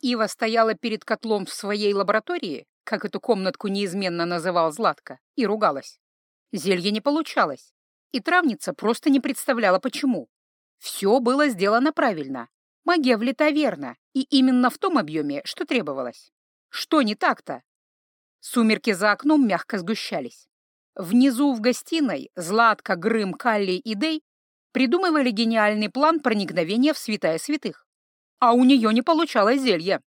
Ива стояла перед котлом в своей лаборатории, как эту комнатку неизменно называл Златка, и ругалась. Зелье не получалось, и травница просто не представляла, почему. Все было сделано правильно. Магия влита верно, и именно в том объеме, что требовалось. Что не так-то? Сумерки за окном мягко сгущались. Внизу в гостиной Златка, Грым, Калли и Дей придумывали гениальный план проникновения в святая святых. А у нее не получалось зелье.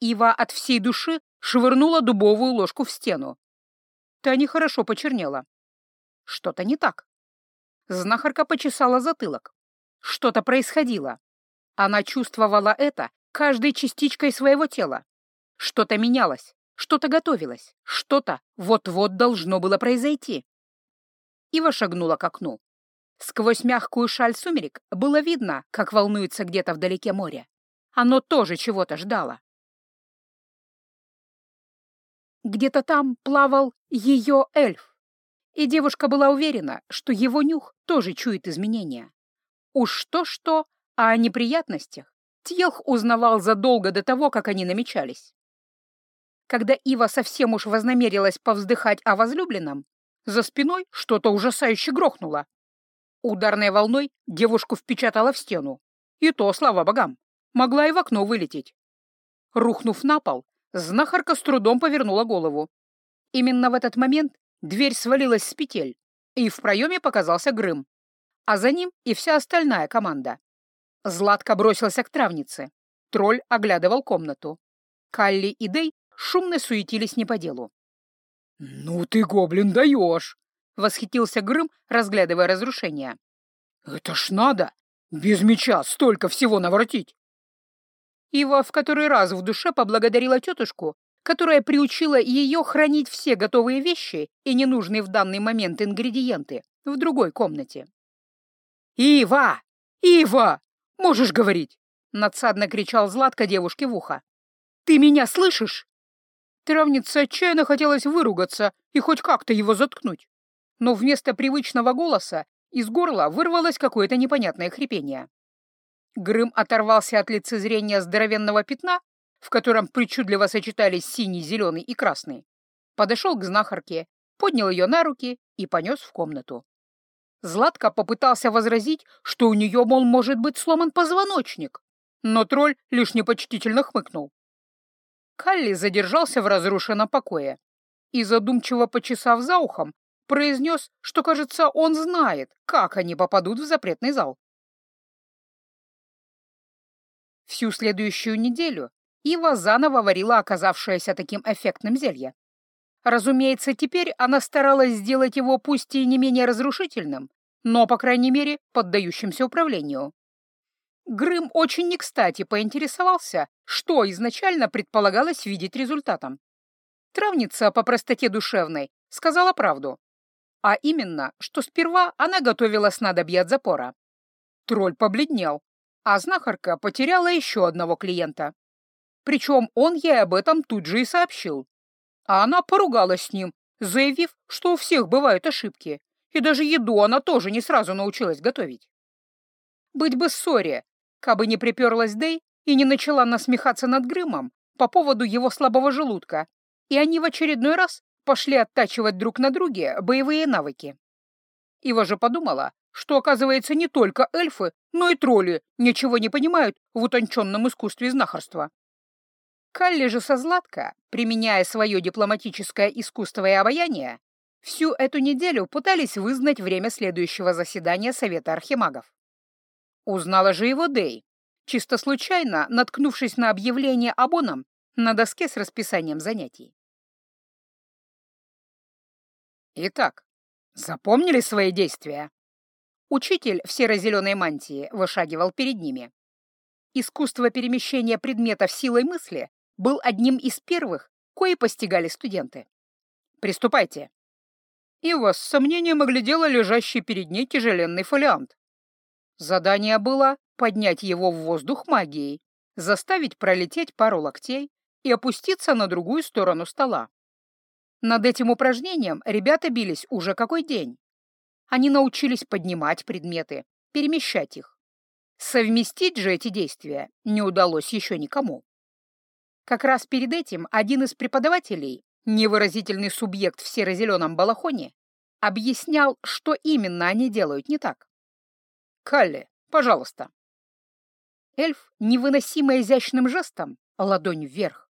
Ива от всей души швырнула дубовую ложку в стену. Та нехорошо почернела. Что-то не так. Знахарка почесала затылок. Что-то происходило. Она чувствовала это каждой частичкой своего тела. Что-то менялось, что-то готовилось, что-то вот-вот должно было произойти. Ива шагнула к окну. Сквозь мягкую шаль сумерек было видно, как волнуется где-то вдалеке море. Оно тоже чего-то ждало. Где-то там плавал ее эльф, и девушка была уверена, что его нюх тоже чует изменения. Уж то-что, а о неприятностях Тьелх узнавал задолго до того, как они намечались. Когда Ива совсем уж вознамерилась повздыхать о возлюбленном, за спиной что-то ужасающе грохнуло. Ударной волной девушку впечатала в стену. И то, слава богам, могла и в окно вылететь. Рухнув на пол, знахарка с трудом повернула голову. Именно в этот момент дверь свалилась с петель, и в проеме показался Грым, а за ним и вся остальная команда. Златко бросился к травнице. Тролль оглядывал комнату. Калли и Дей шумно суетились не по делу. «Ну ты, гоблин, даешь!» — восхитился Грым, разглядывая разрушения. «Это ж надо! Без меча столько всего наворотить!» Ива в который раз в душе поблагодарила тетушку, которая приучила ее хранить все готовые вещи и ненужные в данный момент ингредиенты в другой комнате. «Ива! Ива! Можешь говорить!» — надсадно кричал Златка девушке в ухо. «Ты меня слышишь?» Травнице отчаянно хотелось выругаться и хоть как-то его заткнуть. Но вместо привычного голоса из горла вырвалось какое-то непонятное хрипение. Грым оторвался от лицезрения здоровенного пятна, в котором причудливо сочетались синий, зеленый и красный, подошел к знахарке, поднял ее на руки и понес в комнату. Златко попытался возразить, что у нее, мол, может быть сломан позвоночник, но тролль лишь непочтительно хмыкнул. Калли задержался в разрушенном покое и, задумчиво почесав за ухом, произнес, что, кажется, он знает, как они попадут в запретный зал. Всю следующую неделю Ива заново варила оказавшееся таким эффектным зелье. Разумеется, теперь она старалась сделать его пусть и не менее разрушительным, но, по крайней мере, поддающимся управлению. Грым очень не кстати поинтересовался, что изначально предполагалось видеть результатом. Травница по простоте душевной сказала правду, а именно, что сперва она готовила снадобье от запора. Тролль побледнел, а знахарка потеряла еще одного клиента. Причем он ей об этом тут же и сообщил. А она поругалась с ним, заявив, что у всех бывают ошибки, и даже еду она тоже не сразу научилась готовить. Быть бы ссоре, кабы не приперлась Дэй и не начала насмехаться над Грымом по поводу его слабого желудка, и они в очередной раз пошли оттачивать друг на друге боевые навыки. Ива же подумала, что, оказывается, не только эльфы, но и тролли ничего не понимают в утонченном искусстве знахарства. Калли же со Златко, применяя свое дипломатическое искусство и обаяние, всю эту неделю пытались вызнать время следующего заседания Совета Архимагов. Узнала же его Дэй, чисто случайно наткнувшись на объявление об оном на доске с расписанием занятий. Итак, запомнили свои действия? Учитель в серо-зеленой мантии вышагивал перед ними. Искусство перемещения предметов силой мысли был одним из первых, кои постигали студенты. Приступайте. Ива с сомнением оглядела лежащий перед ней тяжеленный фолиант. Задание было поднять его в воздух магией, заставить пролететь пару локтей и опуститься на другую сторону стола. Над этим упражнением ребята бились уже какой день. Они научились поднимать предметы, перемещать их. Совместить же эти действия не удалось еще никому. Как раз перед этим один из преподавателей, невыразительный субъект в серо-зеленом балахоне, объяснял, что именно они делают не так. «Калли, пожалуйста». Эльф, невыносимо изящным жестом, ладонь вверх,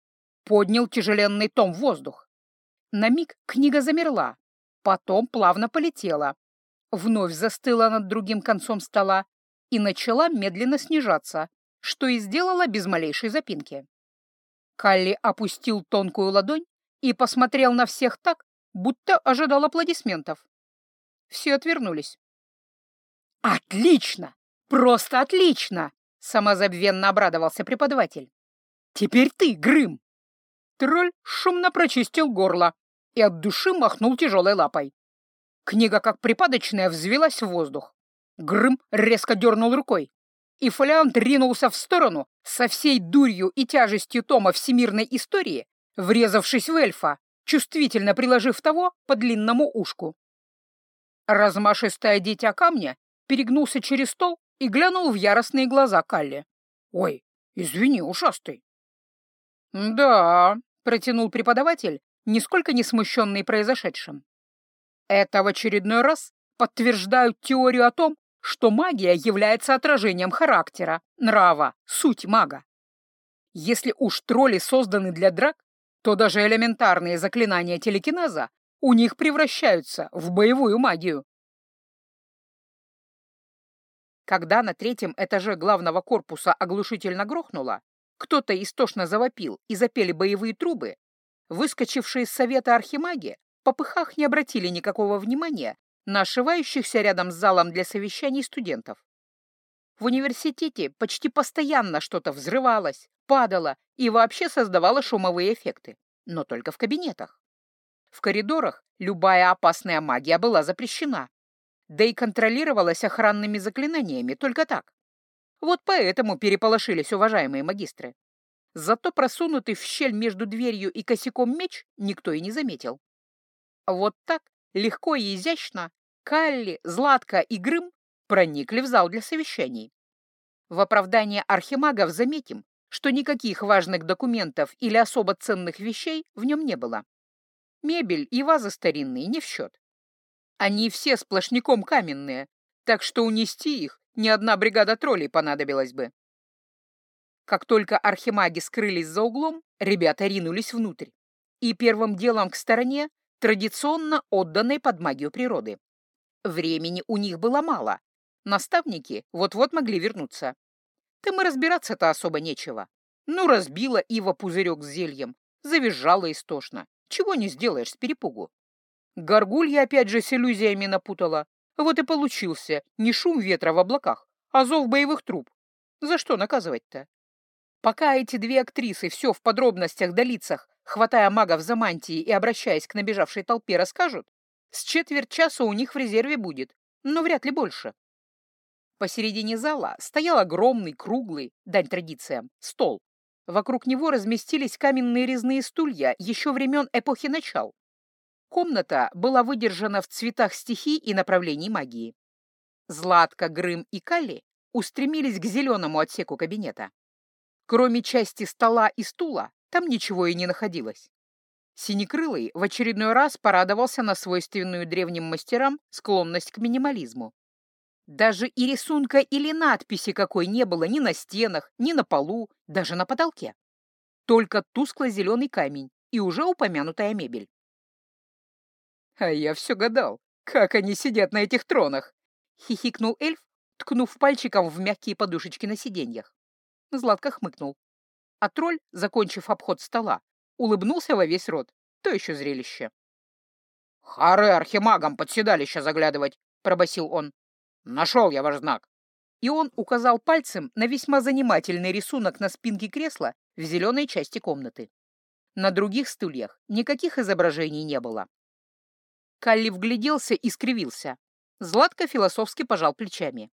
поднял тяжеленный том в воздух. На миг книга замерла, потом плавно полетела, вновь застыла над другим концом стола и начала медленно снижаться, что и сделала без малейшей запинки. Калли опустил тонкую ладонь и посмотрел на всех так, будто ожидал аплодисментов. Все отвернулись. «Отлично! Просто отлично!» — самозабвенно обрадовался преподаватель. «Теперь ты, Грым!» Тролль шумно прочистил горло и от души махнул тяжелой лапой. Книга, как припадочная, взвелась в воздух. Грым резко дернул рукой, и фолиант ринулся в сторону со всей дурью и тяжестью тома всемирной истории, врезавшись в эльфа, чувствительно приложив того по длинному ушку. Размашистое дитя камня перегнулся через стол и глянул в яростные глаза Калли. «Ой, извини, ушастый». «Да», — протянул преподаватель, нисколько не смущенный произошедшим. «Это в очередной раз подтверждают теорию о том, что магия является отражением характера, нрава, суть мага. Если уж тролли созданы для драк, то даже элементарные заклинания телекинеза у них превращаются в боевую магию. Когда на третьем этаже главного корпуса оглушительно грохнуло, кто-то истошно завопил и запели боевые трубы, выскочившие из совета архимаги по пыхах не обратили никакого внимания на ошивающихся рядом с залом для совещаний студентов. В университете почти постоянно что-то взрывалось, падало и вообще создавало шумовые эффекты, но только в кабинетах. В коридорах любая опасная магия была запрещена, да и контролировалась охранными заклинаниями только так. Вот поэтому переполошились уважаемые магистры. Зато просунутый в щель между дверью и косяком меч никто и не заметил. Вот так, легко и изящно, Калли, Златка и Грым проникли в зал для совещаний. В оправдание архимагов заметим, что никаких важных документов или особо ценных вещей в нем не было. Мебель и вазы старинные не в счет. Они все сплошняком каменные, так что унести их ни одна бригада троллей понадобилась бы. Как только архимаги скрылись за углом, ребята ринулись внутрь. И первым делом к стороне, традиционно отданной под магию природы. Времени у них было мало. Наставники вот-вот могли вернуться. Там и разбираться-то особо нечего. Ну, разбила Ива пузырек с зельем, завизжала истошно. Чего не сделаешь с перепугу. Горгулья опять же с иллюзиями напутала. Вот и получился не шум ветра в облаках, а зов боевых труб. За что наказывать-то? Пока эти две актрисы все в подробностях да лицах, хватая магов за мантии и обращаясь к набежавшей толпе, расскажут, с четверть часа у них в резерве будет, но вряд ли больше. Посередине зала стоял огромный, круглый, дань традициям, стол. Вокруг него разместились каменные резные стулья еще времен эпохи начал. Комната была выдержана в цветах стихий и направлений магии. Златка, Грым и Калли устремились к зеленому отсеку кабинета. Кроме части стола и стула, там ничего и не находилось. Синекрылый в очередной раз порадовался на свойственную древним мастерам склонность к минимализму. Даже и рисунка или надписи какой не было ни на стенах, ни на полу, даже на потолке. Только тускло-зеленый камень и уже упомянутая мебель. «А я все гадал, как они сидят на этих тронах!» — хихикнул эльф, ткнув пальчиком в мягкие подушечки на сиденьях. Златко хмыкнул. А тролль, закончив обход стола, улыбнулся во весь рот. То еще зрелище. «Хары архимагам под седалище заглядывать!» — пробасил он. «Нашел я ваш знак!» И он указал пальцем на весьма занимательный рисунок на спинке кресла в зеленой части комнаты. На других стульях никаких изображений не было. Калли вгляделся и скривился. Златко философски пожал плечами.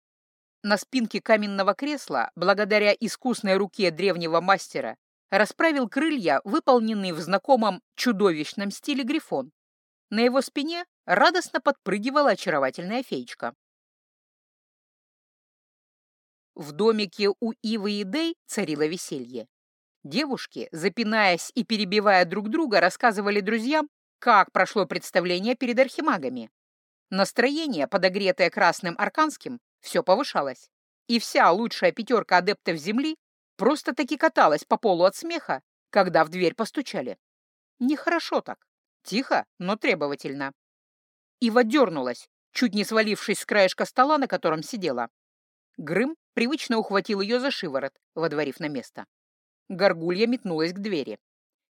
На спинке каменного кресла, благодаря искусной руке древнего мастера, расправил крылья, выполненные в знакомом чудовищном стиле грифон. На его спине радостно подпрыгивала очаровательная феечка. В домике у Ивы и Дэй царило веселье. Девушки, запинаясь и перебивая друг друга, рассказывали друзьям, как прошло представление перед архимагами. Настроение, подогретое красным арканским, все повышалось, и вся лучшая пятерка адептов Земли просто-таки каталась по полу от смеха, когда в дверь постучали. Нехорошо так. Тихо, но требовательно. Ива дернулась, чуть не свалившись с краешка стола, на котором сидела. Грым привычно ухватил ее за шиворот, водворив на место. Горгулья метнулась к двери.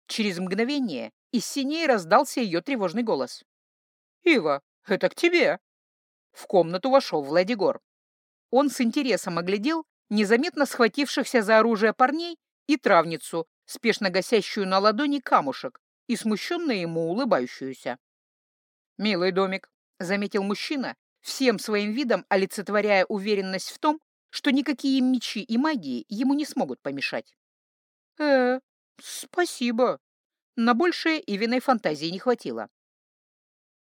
Через мгновение из синей раздался ее тревожный голос. «Ива, это к тебе!» В комнату вошел Владигор. Он с интересом оглядел незаметно схватившихся за оружие парней и травницу, спешно гасящую на ладони камушек и смущенно ему улыбающуюся. «Милый домик», — заметил мужчина, всем своим видом олицетворяя уверенность в том, что никакие мечи и магии ему не смогут помешать. «Э, спасибо». На большее Ивиной фантазии не хватило.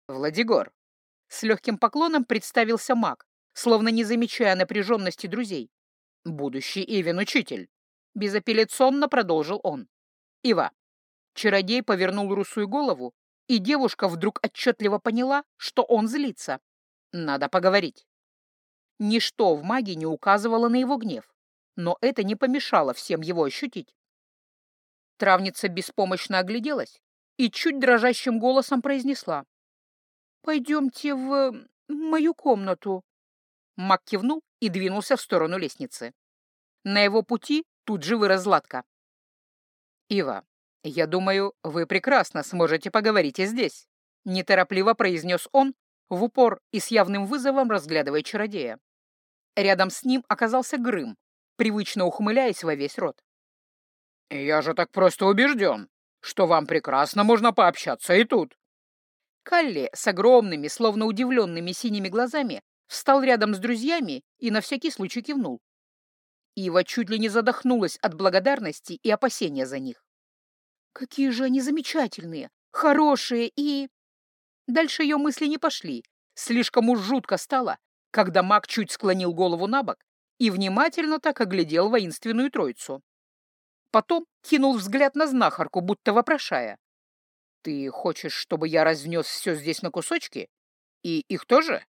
«Владигор», — с легким поклоном представился маг, словно не замечая напряженности друзей. «Будущий Ивин учитель», — безапелляционно продолжил он. «Ива». Чародей повернул русую голову, и девушка вдруг отчетливо поняла, что он злится. Надо поговорить. Ничто в маге не указывало на его гнев, но это не помешало всем его ощутить. Травница беспомощно огляделась и чуть дрожащим голосом произнесла. «Пойдемте в мою комнату». Мак кивнул и двинулся в сторону лестницы. На его пути тут же вырос Златка. «Ива, я думаю, вы прекрасно сможете поговорить и здесь», — неторопливо произнес он, в упор и с явным вызовом разглядывая чародея. Рядом с ним оказался Грым, привычно ухмыляясь во весь рот. «Я же так просто убежден, что вам прекрасно можно пообщаться и тут». Калли с огромными, словно удивленными синими глазами встал рядом с друзьями и на всякий случай кивнул. Ива чуть ли не задохнулась от благодарности и опасения за них. «Какие же они замечательные, хорошие и...» Дальше ее мысли не пошли. Слишком уж жутко стало, когда маг чуть склонил голову на бок и внимательно так оглядел воинственную троицу. Потом кинул взгляд на знахарку, будто вопрошая. «Ты хочешь, чтобы я разнес все здесь на кусочки? И их тоже?»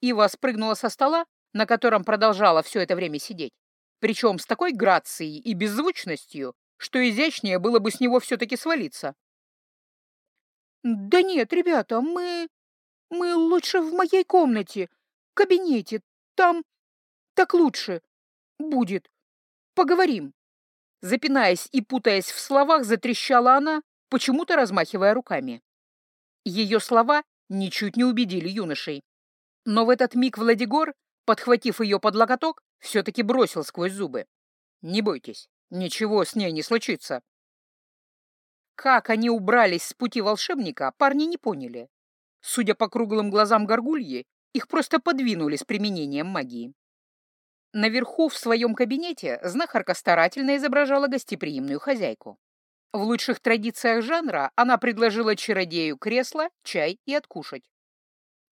Ива спрыгнула со стола, на котором продолжала все это время сидеть, причем с такой грацией и беззвучностью, что изящнее было бы с него все-таки свалиться. «Да нет, ребята, мы... мы лучше в моей комнате, кабинете, там... так лучше будет. Поговорим». Запинаясь и путаясь в словах, затрещала она, почему-то размахивая руками. Ее слова ничуть не убедили юношей. Но в этот миг Владигор, подхватив ее под локоток, все-таки бросил сквозь зубы. «Не бойтесь, ничего с ней не случится». Как они убрались с пути волшебника, парни не поняли. Судя по круглым глазам горгульи, их просто подвинули с применением магии. Наверху в своем кабинете знахарка старательно изображала гостеприимную хозяйку. В лучших традициях жанра она предложила чародею кресло, чай и откушать.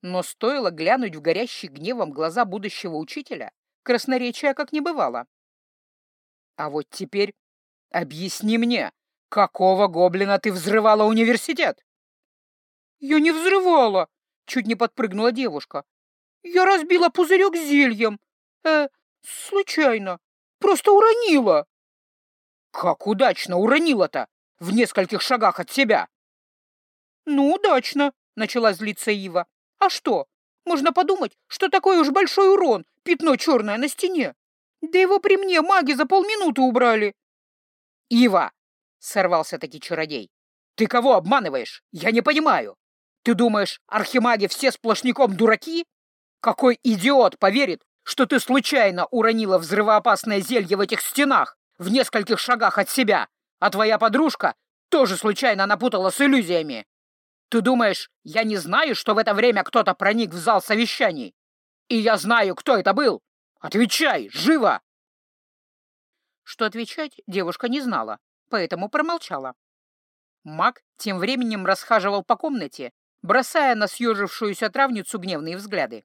Но стоило глянуть в горящий гневом глаза будущего учителя, красноречия как не бывало. «А вот теперь объясни мне, какого гоблина ты взрывала университет?» «Я не взрывала!» — чуть не подпрыгнула девушка. «Я разбила пузырек зельем. Э, Случайно. Просто уронила. Как удачно уронила-то! В нескольких шагах от себя. Ну, удачно, начала злиться Ива. А что? Можно подумать, что такой уж большой урон, пятно черное на стене. Да его при мне маги за полминуты убрали. Ива, сорвался таки чародей. Ты кого обманываешь? Я не понимаю. Ты думаешь, архимаги все сплошняком дураки? Какой идиот поверит, что ты случайно уронила взрывоопасное зелье в этих стенах в нескольких шагах от себя, а твоя подружка тоже случайно напутала с иллюзиями. Ты думаешь, я не знаю, что в это время кто-то проник в зал совещаний? И я знаю, кто это был. Отвечай, живо!» Что отвечать, девушка не знала, поэтому промолчала. Маг тем временем расхаживал по комнате, бросая на съежившуюся травницу гневные взгляды.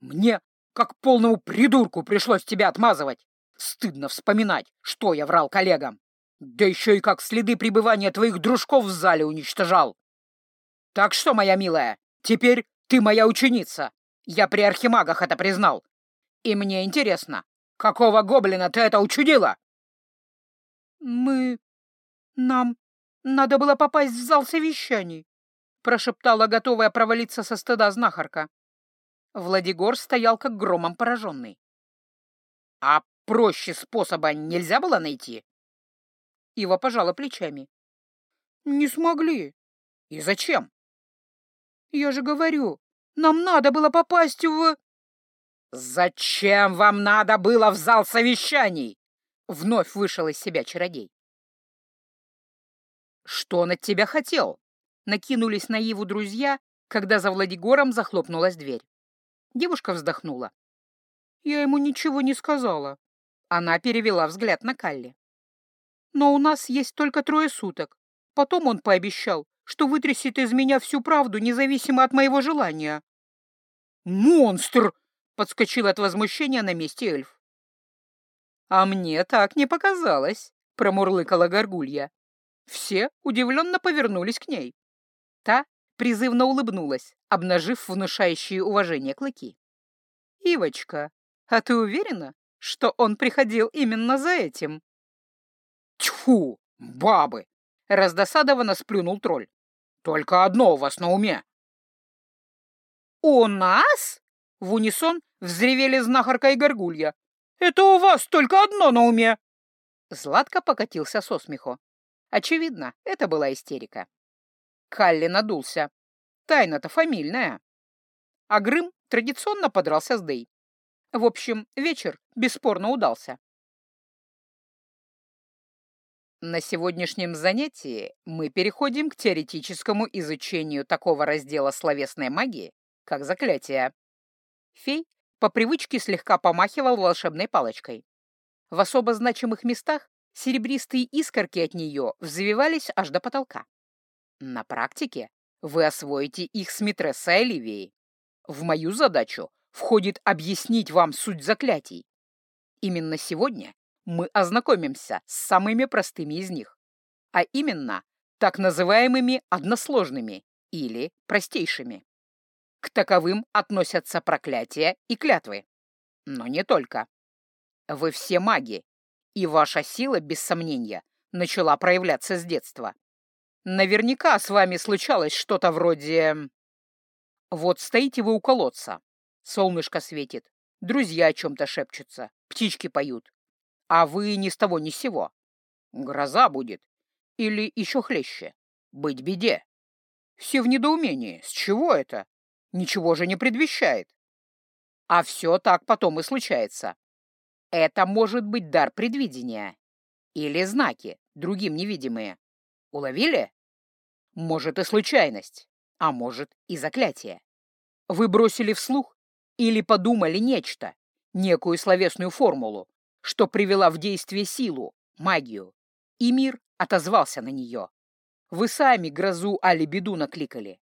«Мне как полному придурку пришлось тебя отмазывать. Стыдно вспоминать, что я врал коллегам. Да еще и как следы пребывания твоих дружков в зале уничтожал. Так что, моя милая, теперь ты моя ученица. Я при архимагах это признал. И мне интересно, какого гоблина ты это учудила? Мы... нам надо было попасть в зал совещаний, прошептала готовая провалиться со стыда знахарка. Владигор стоял как громом пораженный. «А проще способа нельзя было найти?» Ива пожала плечами. «Не смогли. И зачем?» «Я же говорю, нам надо было попасть в...» «Зачем вам надо было в зал совещаний?» Вновь вышел из себя чародей. «Что он от тебя хотел?» Накинулись на Иву друзья, когда за Владигором захлопнулась дверь. Девушка вздохнула. «Я ему ничего не сказала». Она перевела взгляд на Калли. Но у нас есть только трое суток. Потом он пообещал, что вытрясет из меня всю правду, независимо от моего желания. «Монстр!» — подскочил от возмущения на месте эльф. «А мне так не показалось», — промурлыкала горгулья. Все удивленно повернулись к ней. Та призывно улыбнулась, обнажив внушающие уважение клыки. «Ивочка, а ты уверена, что он приходил именно за этим?» Тьфу, бабы! Раздосадованно сплюнул тролль. Только одно у вас на уме. У нас? В унисон взревели знахарка и горгулья. Это у вас только одно на уме. Златко покатился со смеху. Очевидно, это была истерика. Калли надулся. Тайна-то фамильная. А Грым традиционно подрался с Дэй. В общем, вечер бесспорно удался. На сегодняшнем занятии мы переходим к теоретическому изучению такого раздела словесной магии, как заклятие. Фей по привычке слегка помахивал волшебной палочкой. В особо значимых местах серебристые искорки от нее взвивались аж до потолка. На практике вы освоите их с митрессой Оливией. В мою задачу входит объяснить вам суть заклятий. Именно сегодня мы ознакомимся с самыми простыми из них, а именно так называемыми односложными или простейшими. К таковым относятся проклятия и клятвы. Но не только. Вы все маги, и ваша сила, без сомнения, начала проявляться с детства. Наверняка с вами случалось что-то вроде... Вот стоите вы у колодца, солнышко светит, друзья о чем-то шепчутся, птички поют, а вы ни с того ни с сего. Гроза будет. Или еще хлеще. Быть беде. Все в недоумении. С чего это? Ничего же не предвещает. А все так потом и случается. Это может быть дар предвидения. Или знаки, другим невидимые. Уловили? Может и случайность, а может и заклятие. Вы бросили вслух или подумали нечто, некую словесную формулу, что привела в действие силу, магию, и мир отозвался на нее. Вы сами грозу али беду накликали.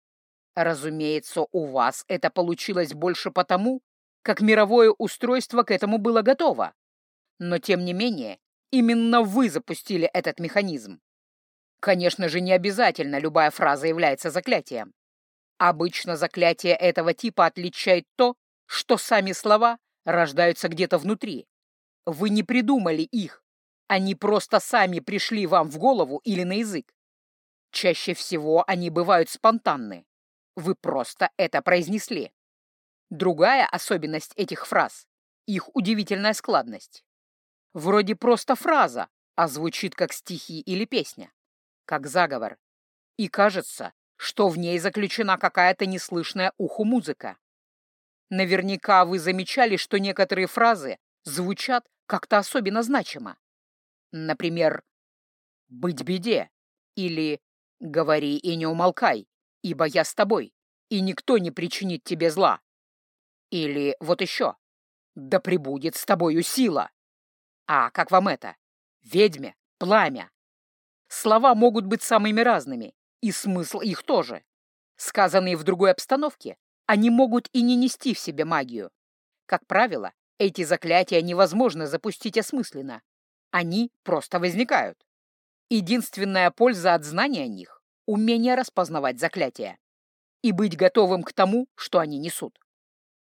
Разумеется, у вас это получилось больше потому, как мировое устройство к этому было готово. Но, тем не менее, именно вы запустили этот механизм. Конечно же, не обязательно любая фраза является заклятием. Обычно заклятие этого типа отличает то, что сами слова рождаются где-то внутри, вы не придумали их. Они просто сами пришли вам в голову или на язык. Чаще всего они бывают спонтанны. Вы просто это произнесли. Другая особенность этих фраз — их удивительная складность. Вроде просто фраза, а звучит как стихи или песня, как заговор. И кажется, что в ней заключена какая-то неслышная уху музыка. Наверняка вы замечали, что некоторые фразы звучат как-то особенно значимо. Например, «быть беде» или «говори и не умолкай, ибо я с тобой, и никто не причинит тебе зла». Или вот еще «да пребудет с тобою сила». А как вам это? Ведьме, пламя. Слова могут быть самыми разными, и смысл их тоже. Сказанные в другой обстановке, они могут и не нести в себе магию. Как правило, эти заклятия невозможно запустить осмысленно. Они просто возникают. Единственная польза от знания о них — умение распознавать заклятия и быть готовым к тому, что они несут.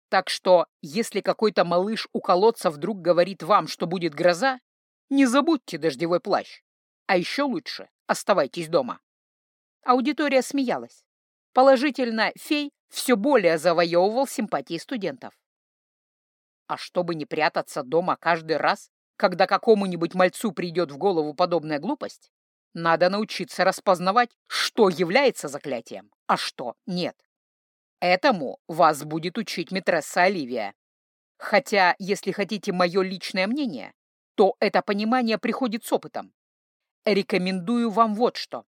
Так что, если какой-то малыш у колодца вдруг говорит вам, что будет гроза, не забудьте дождевой плащ. А еще лучше оставайтесь дома. Аудитория смеялась. Положительно, фей все более завоевывал симпатии студентов. А чтобы не прятаться дома каждый раз, когда какому-нибудь мальцу придет в голову подобная глупость, надо научиться распознавать, что является заклятием, а что нет. Этому вас будет учить митресса Оливия. Хотя, если хотите мое личное мнение, то это понимание приходит с опытом. Рекомендую вам вот что.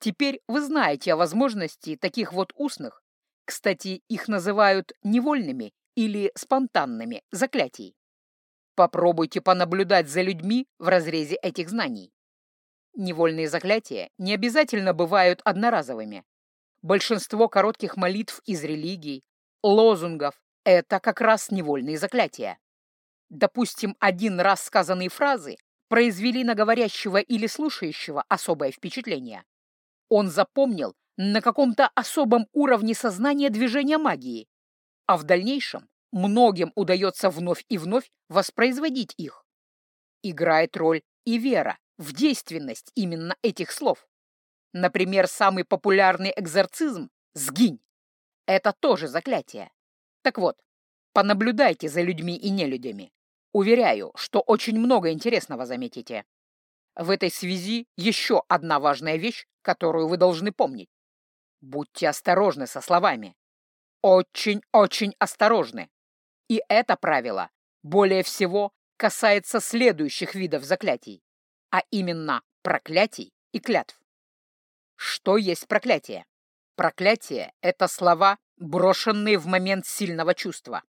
Теперь вы знаете о возможности таких вот устных, кстати, их называют невольными или спонтанными заклятий. Попробуйте понаблюдать за людьми в разрезе этих знаний. Невольные заклятия не обязательно бывают одноразовыми, Большинство коротких молитв из религий, лозунгов — это как раз невольные заклятия. Допустим, один раз сказанные фразы произвели на говорящего или слушающего особое впечатление. Он запомнил на каком-то особом уровне сознания движения магии, а в дальнейшем многим удается вновь и вновь воспроизводить их. Играет роль и вера в действенность именно этих слов. Например, самый популярный экзорцизм «Сгинь» — это тоже заклятие. Так вот, понаблюдайте за людьми и нелюдями. Уверяю, что очень много интересного заметите. В этой связи еще одна важная вещь, которую вы должны помнить. Будьте осторожны со словами. Очень-очень осторожны. И это правило более всего касается следующих видов заклятий, а именно проклятий и клятв. Что есть проклятие? Проклятие — это слова, брошенные в момент сильного чувства.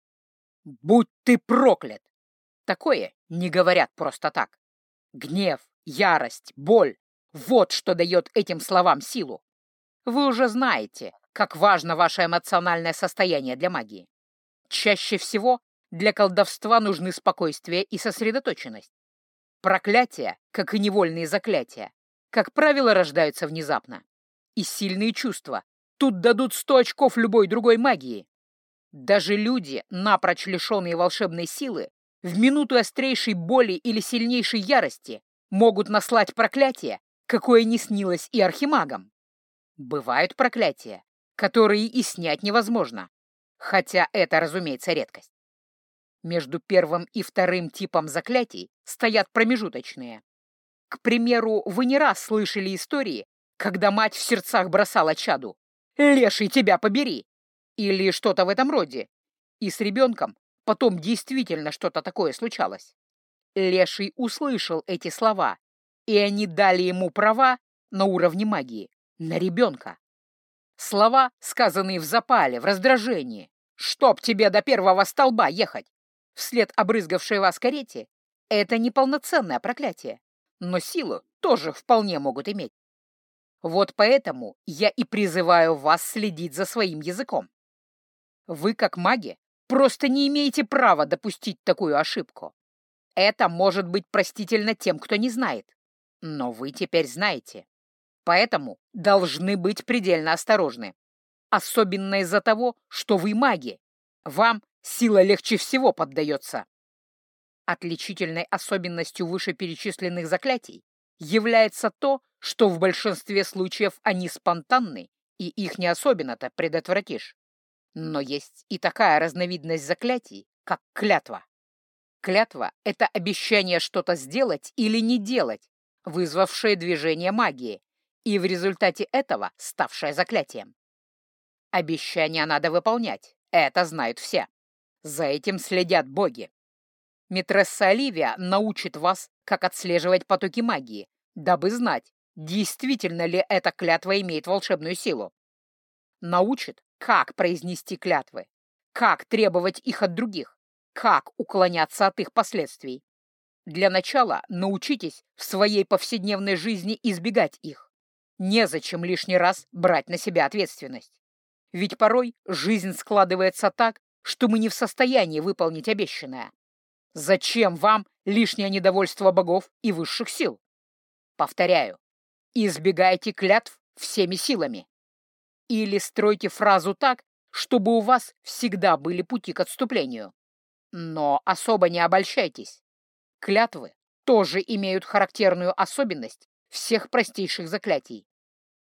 «Будь ты проклят!» Такое не говорят просто так. Гнев, ярость, боль — вот что дает этим словам силу. Вы уже знаете, как важно ваше эмоциональное состояние для магии. Чаще всего для колдовства нужны спокойствие и сосредоточенность. Проклятия, как и невольные заклятия, как правило, рождаются внезапно. И сильные чувства. Тут дадут сто очков любой другой магии. Даже люди, напрочь лишенные волшебной силы, в минуту острейшей боли или сильнейшей ярости могут наслать проклятие, какое не снилось и архимагам. Бывают проклятия, которые и снять невозможно, хотя это, разумеется, редкость. Между первым и вторым типом заклятий стоят промежуточные. К примеру, вы не раз слышали истории, когда мать в сердцах бросала чаду «Леший, тебя побери!» или что-то в этом роде. И с ребенком потом действительно что-то такое случалось. Леший услышал эти слова, и они дали ему права на уровне магии, на ребенка. Слова, сказанные в запале, в раздражении. «Чтоб тебе до первого столба ехать!» Вслед обрызгавшей вас карете — это неполноценное проклятие но силу тоже вполне могут иметь. Вот поэтому я и призываю вас следить за своим языком. Вы, как маги, просто не имеете права допустить такую ошибку. Это может быть простительно тем, кто не знает. Но вы теперь знаете. Поэтому должны быть предельно осторожны. Особенно из-за того, что вы маги. Вам сила легче всего поддается. Отличительной особенностью вышеперечисленных заклятий является то, что в большинстве случаев они спонтанны, и их не особенно-то предотвратишь. Но есть и такая разновидность заклятий, как клятва. Клятва — это обещание что-то сделать или не делать, вызвавшее движение магии, и в результате этого ставшее заклятием. Обещания надо выполнять, это знают все. За этим следят боги. Митресса Оливия научит вас, как отслеживать потоки магии, дабы знать, действительно ли эта клятва имеет волшебную силу. Научит, как произнести клятвы, как требовать их от других, как уклоняться от их последствий. Для начала научитесь в своей повседневной жизни избегать их. Незачем лишний раз брать на себя ответственность. Ведь порой жизнь складывается так, что мы не в состоянии выполнить обещанное. Зачем вам лишнее недовольство богов и высших сил? Повторяю, избегайте клятв всеми силами. Или стройте фразу так, чтобы у вас всегда были пути к отступлению. Но особо не обольщайтесь. Клятвы тоже имеют характерную особенность всех простейших заклятий.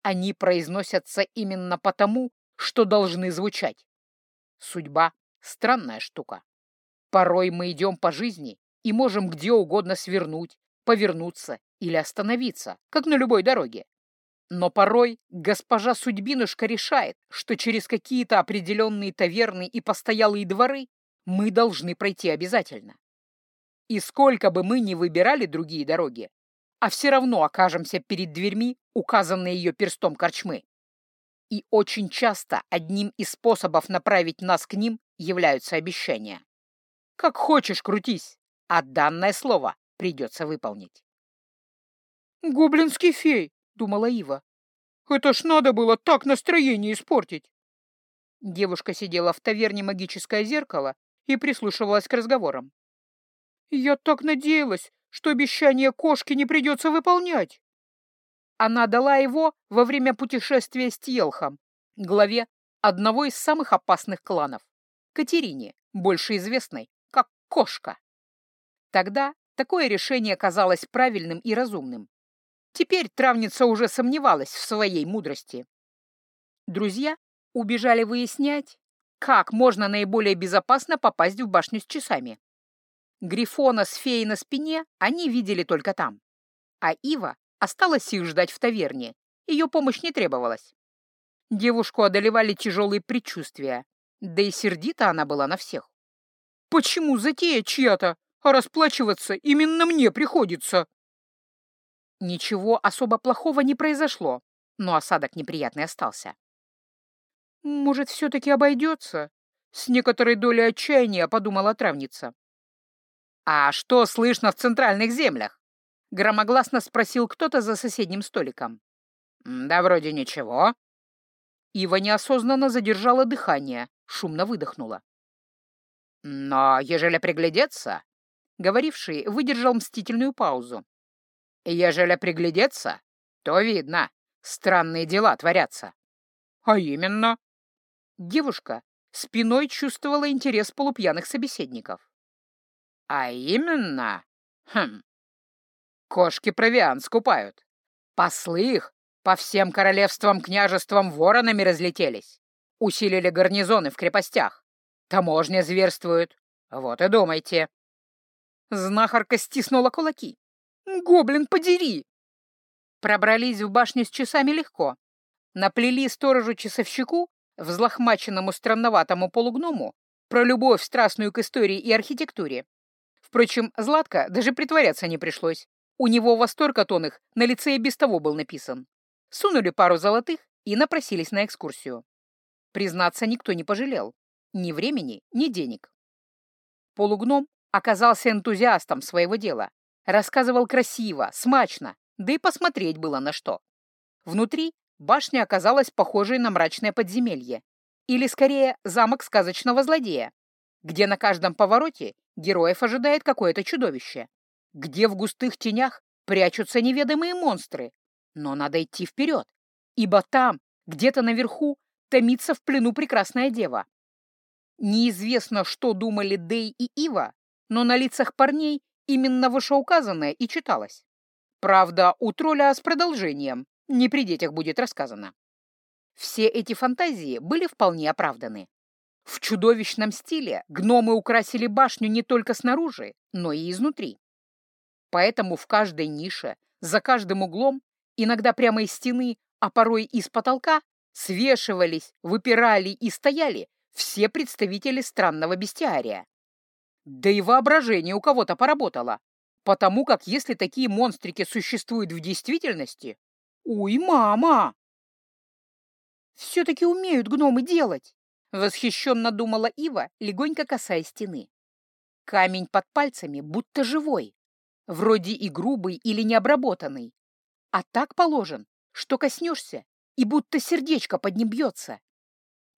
Они произносятся именно потому, что должны звучать. Судьба — странная штука. Порой мы идем по жизни и можем где угодно свернуть, повернуться или остановиться, как на любой дороге. Но порой госпожа Судьбинушка решает, что через какие-то определенные таверны и постоялые дворы мы должны пройти обязательно. И сколько бы мы ни выбирали другие дороги, а все равно окажемся перед дверьми, указанные ее перстом корчмы. И очень часто одним из способов направить нас к ним являются обещания. Как хочешь, крутись, а данное слово придется выполнить. «Гоблинский фей!» — думала Ива. «Это ж надо было так настроение испортить!» Девушка сидела в таверне «Магическое зеркало» и прислушивалась к разговорам. «Я так надеялась, что обещание кошки не придется выполнять!» Она дала его во время путешествия с Тьелхом, главе одного из самых опасных кланов, Катерине, больше известной как Кошка. Тогда такое решение казалось правильным и разумным. Теперь травница уже сомневалась в своей мудрости. Друзья убежали выяснять, как можно наиболее безопасно попасть в башню с часами. Грифона с феей на спине они видели только там. А Ива осталась их ждать в таверне. Ее помощь не требовалась. Девушку одолевали тяжелые предчувствия, да и сердита она была на всех. «Почему затея чья-то, а расплачиваться именно мне приходится?» Ничего особо плохого не произошло, но осадок неприятный остался. «Может, все-таки обойдется?» — с некоторой долей отчаяния подумала травница. «А что слышно в центральных землях?» — громогласно спросил кто-то за соседним столиком. «Да вроде ничего». Ива неосознанно задержала дыхание, шумно выдохнула. «Но ежели приглядеться...» — говоривший выдержал мстительную паузу. Ежели приглядеться, то видно, странные дела творятся. А именно? Девушка спиной чувствовала интерес полупьяных собеседников. А именно? Хм. Кошки провиант скупают. Послы их по всем королевствам, княжествам воронами разлетелись. Усилили гарнизоны в крепостях. Таможня зверствует. Вот и думайте. Знахарка стиснула кулаки. Гоблин, подери!» Пробрались в башню с часами легко. Наплели сторожу-часовщику, взлохмаченному странноватому полугному, про любовь страстную к истории и архитектуре. Впрочем, Златко даже притворяться не пришлось. У него восторг от он их на лице и без того был написан. Сунули пару золотых и напросились на экскурсию. Признаться, никто не пожалел. Ни времени, ни денег. Полугном оказался энтузиастом своего дела Рассказывал красиво, смачно, да и посмотреть было на что. Внутри башня оказалась похожей на мрачное подземелье. Или, скорее, замок сказочного злодея, где на каждом повороте героев ожидает какое-то чудовище, где в густых тенях прячутся неведомые монстры. Но надо идти вперед, ибо там, где-то наверху, томится в плену прекрасная дева. Неизвестно, что думали Дэй и Ива, но на лицах парней Именно вышеуказанное и читалось. Правда, у тролля с продолжением, не при детях будет рассказано. Все эти фантазии были вполне оправданы. В чудовищном стиле гномы украсили башню не только снаружи, но и изнутри. Поэтому в каждой нише, за каждым углом, иногда прямо из стены, а порой из потолка, свешивались, выпирали и стояли все представители странного бестиария. Да и воображение у кого-то поработало, потому как если такие монстрики существуют в действительности... Уй, мама! Все-таки умеют гномы делать, восхищенно думала Ива, легонько касаясь стены. Камень под пальцами будто живой, вроде и грубый или необработанный, а так положен, что коснешься, и будто сердечко под ним бьется.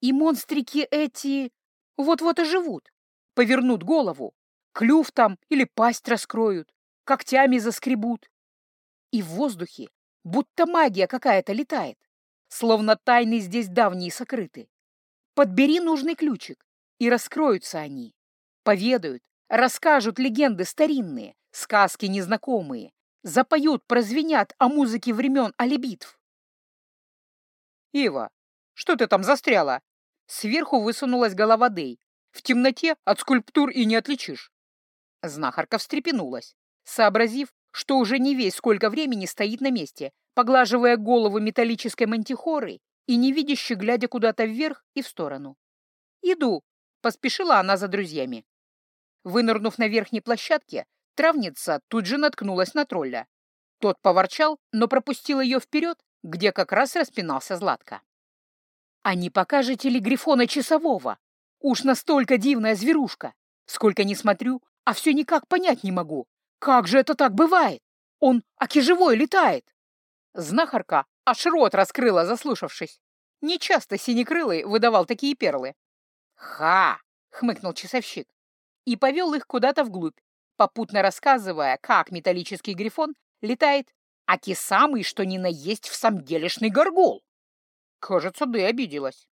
И монстрики эти вот-вот оживут, повернут голову, клюв там или пасть раскроют, когтями заскребут. И в воздухе будто магия какая-то летает, словно тайны здесь давние сокрыты. Подбери нужный ключик, и раскроются они. Поведают, расскажут легенды старинные, сказки незнакомые, запоют, прозвенят о музыке времен Алибитв. «Ива, что ты там застряла?» Сверху высунулась голова Дэй. В темноте от скульптур и не отличишь. Знахарка встрепенулась, сообразив, что уже не весь сколько времени стоит на месте, поглаживая голову металлической мантихоры и невидяще глядя куда-то вверх и в сторону. «Иду», — поспешила она за друзьями. Вынырнув на верхней площадке, травница тут же наткнулась на тролля. Тот поворчал, но пропустил ее вперед, где как раз распинался Златка. «А не покажете ли Грифона часового? Уж настолько дивная зверушка! Сколько не смотрю, а все никак понять не могу. Как же это так бывает? Он аки живой летает!» Знахарка аж рот раскрыла, заслушавшись. Нечасто синекрылый выдавал такие перлы. «Ха!» — хмыкнул часовщик и повел их куда-то вглубь, попутно рассказывая, как металлический грифон летает, аки самый, что ни на есть в самделишный горгул. Кажется, Ды обиделась.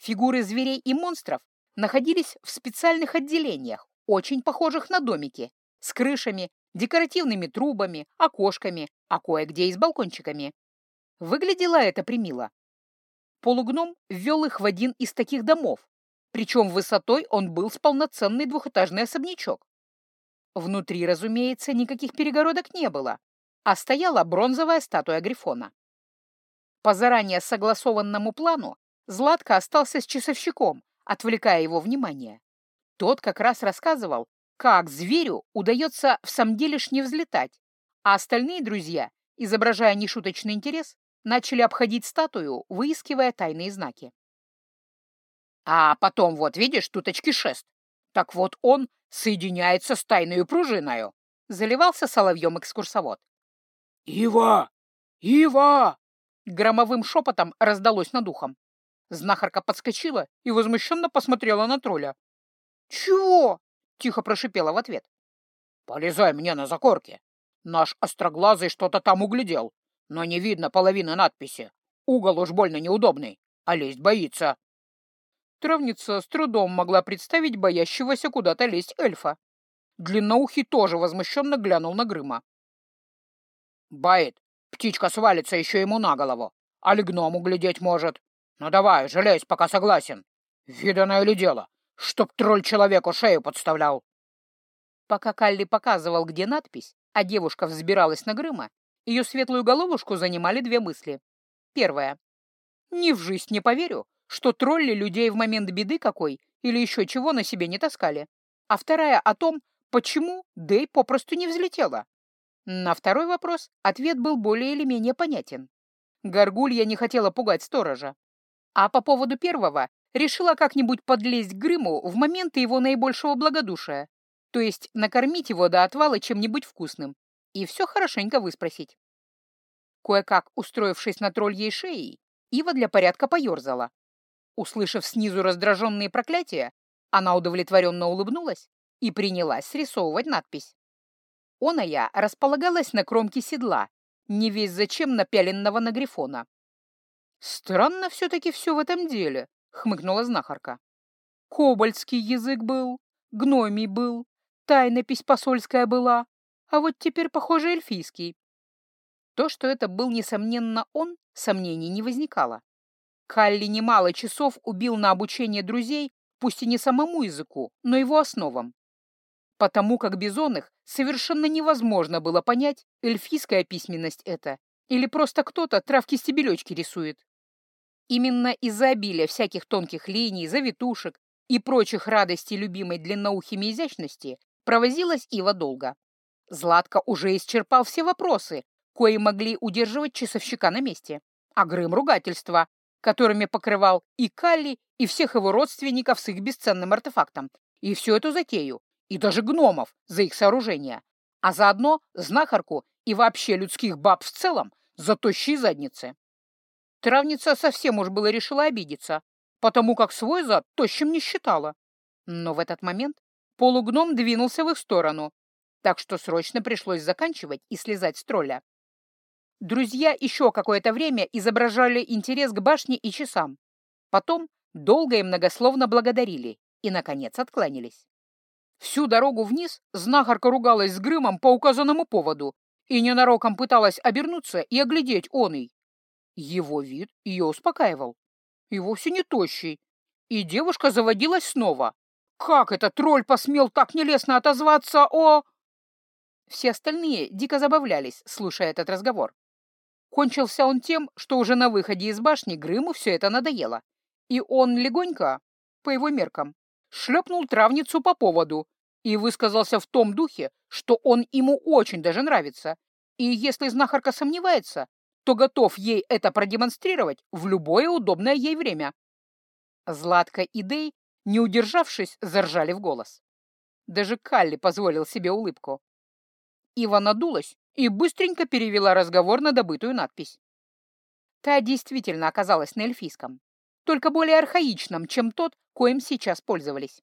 Фигуры зверей и монстров находились в специальных отделениях, очень похожих на домики, с крышами, декоративными трубами, окошками, а кое-где и с балкончиками. Выглядело это примило. Полугном ввел их в один из таких домов, причем высотой он был с полноценный двухэтажный особнячок. Внутри, разумеется, никаких перегородок не было, а стояла бронзовая статуя Грифона. По заранее согласованному плану Златко остался с часовщиком, отвлекая его внимание. Тот как раз рассказывал, как зверю удается в самом деле не взлетать, а остальные друзья, изображая нешуточный интерес, начали обходить статую, выискивая тайные знаки. А потом вот, видишь, туточки шест. Так вот он соединяется с тайной пружиною. Заливался соловьем экскурсовод. «Ива! Ива!» Громовым шепотом раздалось над ухом. Знахарка подскочила и возмущенно посмотрела на тролля. «Чего?» — тихо прошипела в ответ. «Полезай мне на закорки. Наш остроглазый что-то там углядел, но не видно половины надписи. Угол уж больно неудобный, а лезть боится». Травница с трудом могла представить боящегося куда-то лезть эльфа. Длинноухий тоже возмущенно глянул на Грыма. «Бает, птичка свалится еще ему на голову, а ли гному глядеть может. Ну давай, железь, пока согласен. Виданное ли дело, чтоб тролль человеку шею подставлял?» Пока Калли показывал, где надпись, а девушка взбиралась на Грыма, ее светлую головушку занимали две мысли. Первая. «Ни в жизнь не поверю, что тролли людей в момент беды какой или еще чего на себе не таскали, а вторая о том, почему Дэй попросту не взлетела. На второй вопрос ответ был более или менее понятен. Горгулья не хотела пугать сторожа. А по поводу первого решила как-нибудь подлезть к Грыму в моменты его наибольшего благодушия, то есть накормить его до отвала чем-нибудь вкусным и все хорошенько выспросить. Кое-как устроившись на тролльей шеей, Ива для порядка поерзала, Услышав снизу раздраженные проклятия, она удовлетворенно улыбнулась и принялась срисовывать надпись. Оная располагалась на кромке седла, не весь зачем напяленного на Грифона. «Странно все-таки все в этом деле», — хмыкнула знахарка. «Кобальский язык был, гномий был, тайнопись посольская была, а вот теперь, похоже, эльфийский». То, что это был, несомненно, он, сомнений не возникало. Калли немало часов убил на обучение друзей, пусть и не самому языку, но его основам. Потому как бизонных совершенно невозможно было понять, эльфийская письменность это или просто кто-то травки-стебелечки рисует. Именно из-за обилия всяких тонких линий, завитушек и прочих радостей любимой длинноухими изящности провозилась Ива долго. Златка уже исчерпал все вопросы, кои могли удерживать часовщика на месте. А Грым ругательства, которыми покрывал и Калли, и всех его родственников с их бесценным артефактом, и всю эту затею, и даже гномов за их сооружение, а заодно знахарку и вообще людских баб в целом за тощие задницы. Травница совсем уж было решила обидеться, потому как свой зад тощим не считала. Но в этот момент полугном двинулся в их сторону, так что срочно пришлось заканчивать и слезать с тролля. Друзья еще какое-то время изображали интерес к башне и часам. Потом долго и многословно благодарили и, наконец, откланялись. Всю дорогу вниз знахарка ругалась с Грымом по указанному поводу и ненароком пыталась обернуться и оглядеть оный. Его вид ее успокаивал. И вовсе не тощий. И девушка заводилась снова. Как этот тролль посмел так нелестно отозваться о... Все остальные дико забавлялись, слушая этот разговор. Кончился он тем, что уже на выходе из башни Грыму все это надоело, и он легонько, по его меркам, шлепнул травницу по поводу и высказался в том духе, что он ему очень даже нравится, и если знахарка сомневается, то готов ей это продемонстрировать в любое удобное ей время. Златка и Дей, не удержавшись, заржали в голос. Даже Калли позволил себе улыбку. Ива надулась и быстренько перевела разговор на добытую надпись. Та действительно оказалась на эльфийском, только более архаичном, чем тот, коим сейчас пользовались.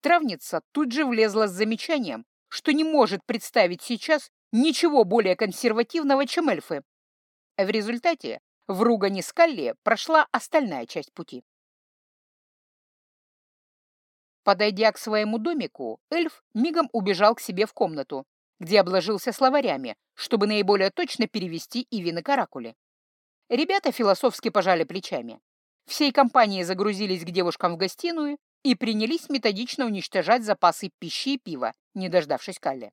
Травница тут же влезла с замечанием, что не может представить сейчас ничего более консервативного, чем эльфы. В результате в ругани Скалли прошла остальная часть пути. Подойдя к своему домику, эльф мигом убежал к себе в комнату, где обложился словарями, чтобы наиболее точно перевести Ивины каракули. Ребята философски пожали плечами. Всей компанией загрузились к девушкам в гостиную и принялись методично уничтожать запасы пищи и пива, не дождавшись Калли.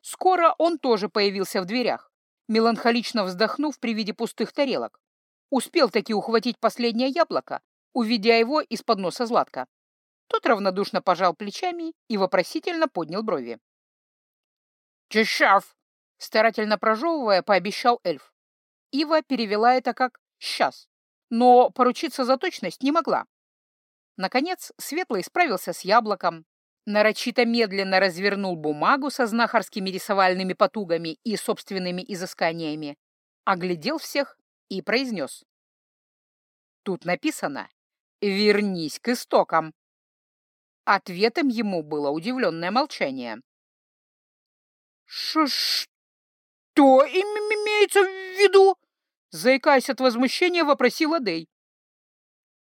Скоро он тоже появился в дверях, меланхолично вздохнув при виде пустых тарелок. Успел таки ухватить последнее яблоко, увидя его из-под носа Златка. Тот равнодушно пожал плечами и вопросительно поднял брови. «Чищав!» — старательно прожевывая, пообещал эльф. Ива перевела это как «сейчас», но поручиться за точность не могла. Наконец, Светлый справился с яблоком, нарочито медленно развернул бумагу со знахарскими рисовальными потугами и собственными изысканиями, оглядел всех и произнес. Тут написано «Вернись к истокам». Ответом ему было удивленное молчание. «Что имеется в виду?» Заикаясь от возмущения, вопросила Дэй.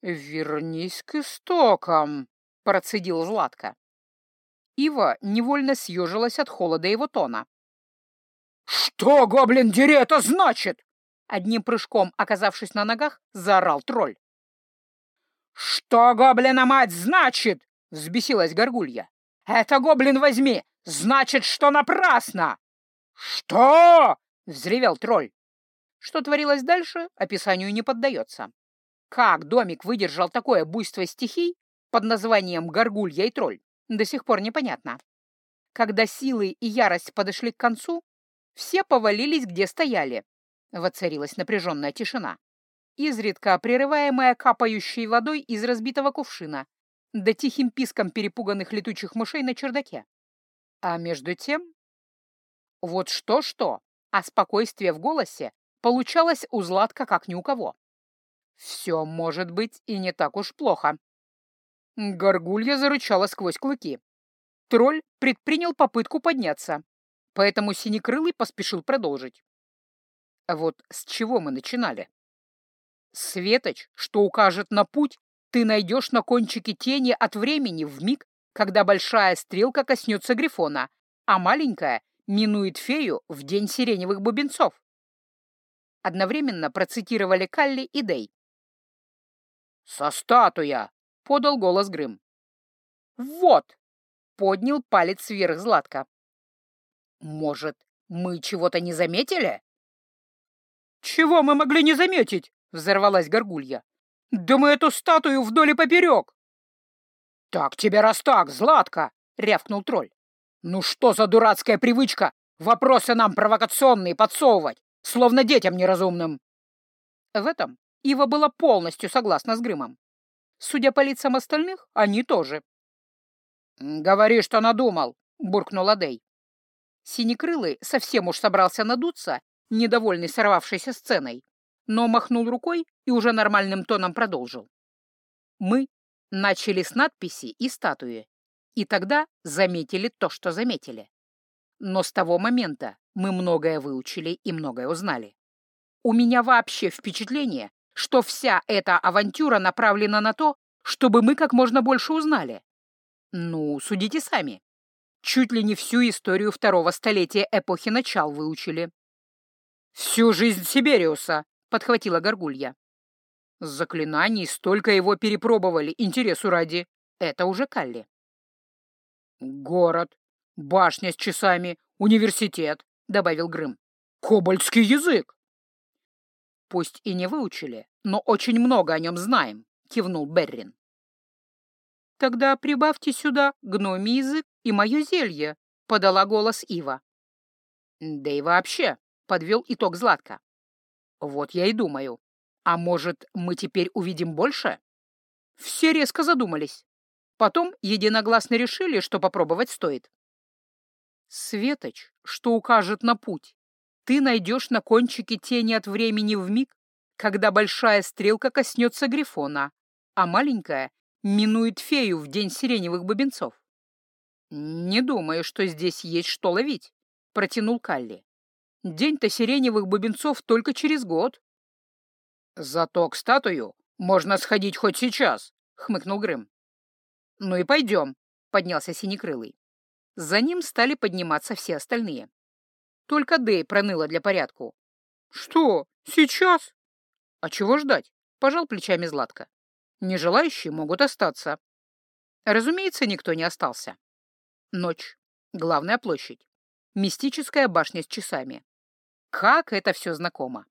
«Вернись к истокам», — процедил Златко. Ива невольно съежилась от холода его тона. «Что, гоблин, дери, это значит?» Одним прыжком, оказавшись на ногах, заорал тролль. «Что, гоблина мать, значит?» — взбесилась горгулья. «Это, гоблин, возьми! Значит, что напрасно!» «Что?» — взревел тролль. Что творилось дальше, описанию не поддается. Как домик выдержал такое буйство стихий под названием «Горгулья и тролль», до сих пор непонятно. Когда силы и ярость подошли к концу, все повалились, где стояли. Воцарилась напряженная тишина, изредка прерываемая капающей водой из разбитого кувшина, да тихим писком перепуганных летучих мышей на чердаке. А между тем... Вот что-что, а спокойствие в голосе получалось у Златка как ни у кого. Все может быть и не так уж плохо. Горгулья зарычала сквозь клыки. Тролль предпринял попытку подняться, поэтому Синекрылый поспешил продолжить. А вот с чего мы начинали? Светоч, что укажет на путь, ты найдешь на кончике тени от времени в миг, когда большая стрелка коснется Грифона, а маленькая минует фею в день сиреневых бубенцов. Одновременно процитировали Калли и Дей. «Со статуя!» — подал голос Грым. «Вот!» — поднял палец вверх Златка. «Может, мы чего-то не заметили?» «Чего мы могли не заметить?» — взорвалась Горгулья. «Да мы эту статую вдоль и поперек!» «Так тебе раз так, Златка!» — рявкнул тролль. «Ну что за дурацкая привычка вопросы нам провокационные подсовывать, словно детям неразумным?» В этом Ива была полностью согласна с Грымом. Судя по лицам остальных, они тоже. «Говори, что надумал!» — буркнула Дэй. Синекрылый совсем уж собрался надуться, недовольный сорвавшейся сценой, но махнул рукой и уже нормальным тоном продолжил. Мы начали с надписи и статуи, и тогда заметили то, что заметили. Но с того момента мы многое выучили и многое узнали. у меня вообще впечатление, что вся эта авантюра направлена на то, чтобы мы как можно больше узнали. Ну, судите сами. Чуть ли не всю историю второго столетия эпохи начал выучили. «Всю жизнь Сибириуса», — подхватила Горгулья. Заклинаний столько его перепробовали, интересу ради. Это уже Калли. «Город, башня с часами, университет», — добавил Грым. «Кобальтский язык!» «Пусть и не выучили, но очень много о нем знаем», — кивнул Беррин. «Тогда прибавьте сюда гномий язык и мое зелье», — подала голос Ива. «Да и вообще», — подвел итог Златка. «Вот я и думаю. А может, мы теперь увидим больше?» Все резко задумались. Потом единогласно решили, что попробовать стоит. «Светоч, что укажет на путь, ты найдешь на кончике тени от времени в миг, когда большая стрелка коснется Грифона, а маленькая минует фею в день сиреневых бубенцов. «Не думаю, что здесь есть что ловить», — протянул Калли. «День-то сиреневых бубенцов только через год». «Зато к статую можно сходить хоть сейчас», — хмыкнул Грым. «Ну и пойдем», — поднялся Синекрылый. За ним стали подниматься все остальные. Только Дэй проныла для порядку. «Что, сейчас?» «А чего ждать?» — пожал плечами Златко. Нежелающие могут остаться. Разумеется, никто не остался. Ночь. Главная площадь. Мистическая башня с часами. Как это все знакомо.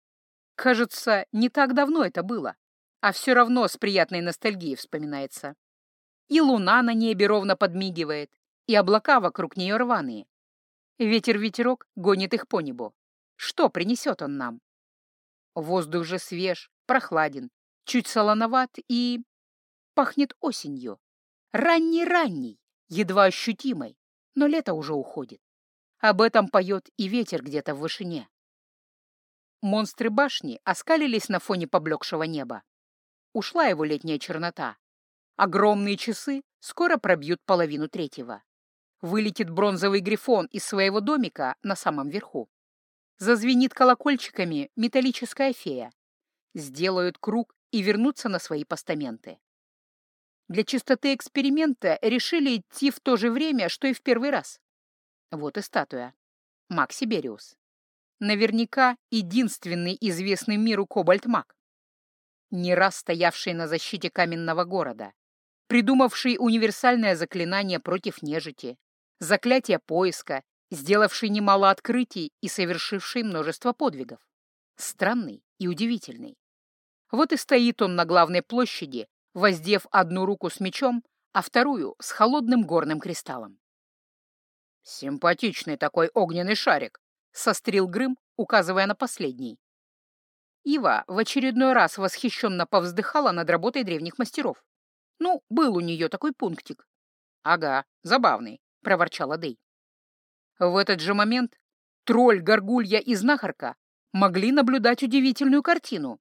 Кажется, не так давно это было, а все равно с приятной ностальгией вспоминается. И луна на небе ровно подмигивает, и облака вокруг нее рваные. Ветер-ветерок гонит их по небу. Что принесет он нам? Воздух же свеж, прохладен, чуть солоноват и... пахнет осенью. Ранний-ранний, едва ощутимой, но лето уже уходит. Об этом поет и ветер где-то в вышине. Монстры башни оскалились на фоне поблекшего неба. Ушла его летняя чернота. Огромные часы скоро пробьют половину третьего. Вылетит бронзовый грифон из своего домика на самом верху. Зазвенит колокольчиками металлическая фея. Сделают круг и вернуться на свои постаменты. Для чистоты эксперимента решили идти в то же время, что и в первый раз. Вот и статуя. Маг Сибириус. Наверняка единственный известный миру кобальт-маг. Не раз стоявший на защите каменного города, придумавший универсальное заклинание против нежити, заклятие поиска, сделавший немало открытий и совершивший множество подвигов. Странный и удивительный. Вот и стоит он на главной площади, воздев одну руку с мечом, а вторую — с холодным горным кристаллом. «Симпатичный такой огненный шарик», — сострил Грым, указывая на последний. Ива в очередной раз восхищенно повздыхала над работой древних мастеров. Ну, был у нее такой пунктик. «Ага, забавный», — проворчала Дэй. В этот же момент тролль, горгулья и знахарка могли наблюдать удивительную картину.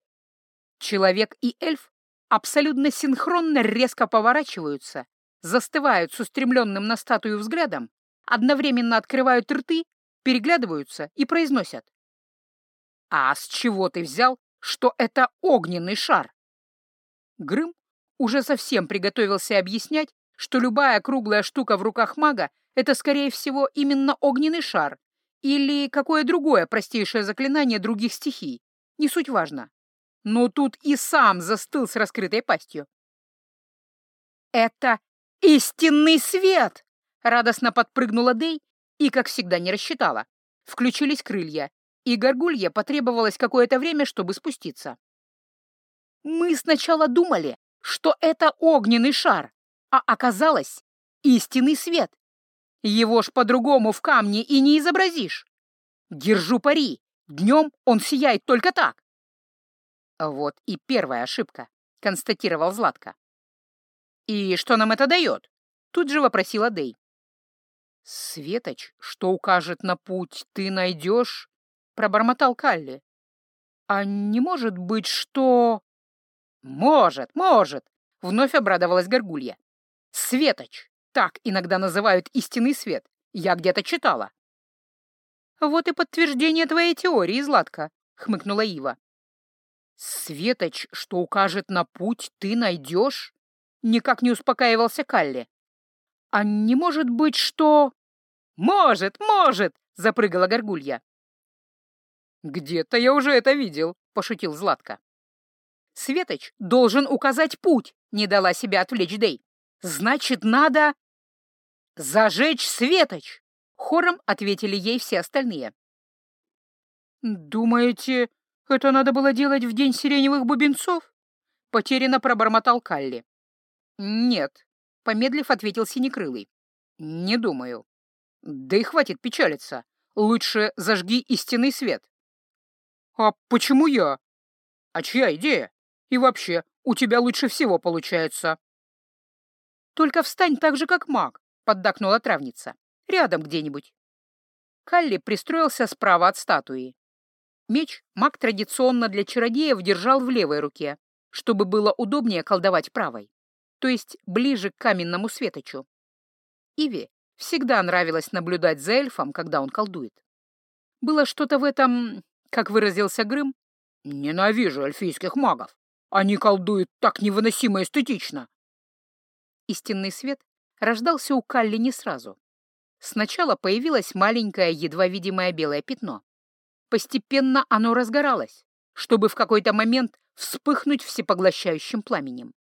Человек и эльф абсолютно синхронно резко поворачиваются, застывают с устремленным на статую взглядом, одновременно открывают рты, переглядываются и произносят. «А с чего ты взял, что это огненный шар?» Грым уже совсем приготовился объяснять, что любая круглая штука в руках мага — это, скорее всего, именно огненный шар или какое другое простейшее заклинание других стихий. Не суть важно но тут и сам застыл с раскрытой пастью. «Это истинный свет!» — радостно подпрыгнула Дей и, как всегда, не рассчитала. Включились крылья, и горгулье потребовалось какое-то время, чтобы спуститься. «Мы сначала думали, что это огненный шар, а оказалось истинный свет. Его ж по-другому в камне и не изобразишь. Держу пари, днем он сияет только так. Вот и первая ошибка, констатировал Златко. И что нам это дает? Тут же вопросила Дей. Светоч, что укажет на путь, ты найдешь, пробормотал Калли. А не может быть, что... Может, может, вновь обрадовалась Горгулья. Светоч, так иногда называют истинный свет. Я где-то читала. Вот и подтверждение твоей теории, Златка, хмыкнула Ива. «Светоч, что укажет на путь, ты найдешь?» Никак не успокаивался Калли. «А не может быть, что...» «Может, может!» — запрыгала горгулья. «Где-то я уже это видел», — пошутил Златко. «Светоч должен указать путь», — не дала себя отвлечь Дэй. «Значит, надо...» «Зажечь Светоч!» — хором ответили ей все остальные. «Думаете, это надо было делать в день сиреневых бубенцов?» — потерянно пробормотал Калли. «Нет», — помедлив ответил Синекрылый. «Не думаю. Да и хватит печалиться. Лучше зажги истинный свет». «А почему я?» «А чья идея? И вообще, у тебя лучше всего получается». «Только встань так же, как маг», — поддакнула травница. «Рядом где-нибудь». Калли пристроился справа от статуи. Меч маг традиционно для чародеев держал в левой руке, чтобы было удобнее колдовать правой, то есть ближе к каменному светочу. Иви всегда нравилось наблюдать за эльфом, когда он колдует. Было что-то в этом, как выразился Грым, «Ненавижу эльфийских магов. Они колдуют так невыносимо эстетично». Истинный свет рождался у Калли не сразу. Сначала появилось маленькое, едва видимое белое пятно. Постепенно оно разгоралось, чтобы в какой-то момент вспыхнуть всепоглощающим пламенем.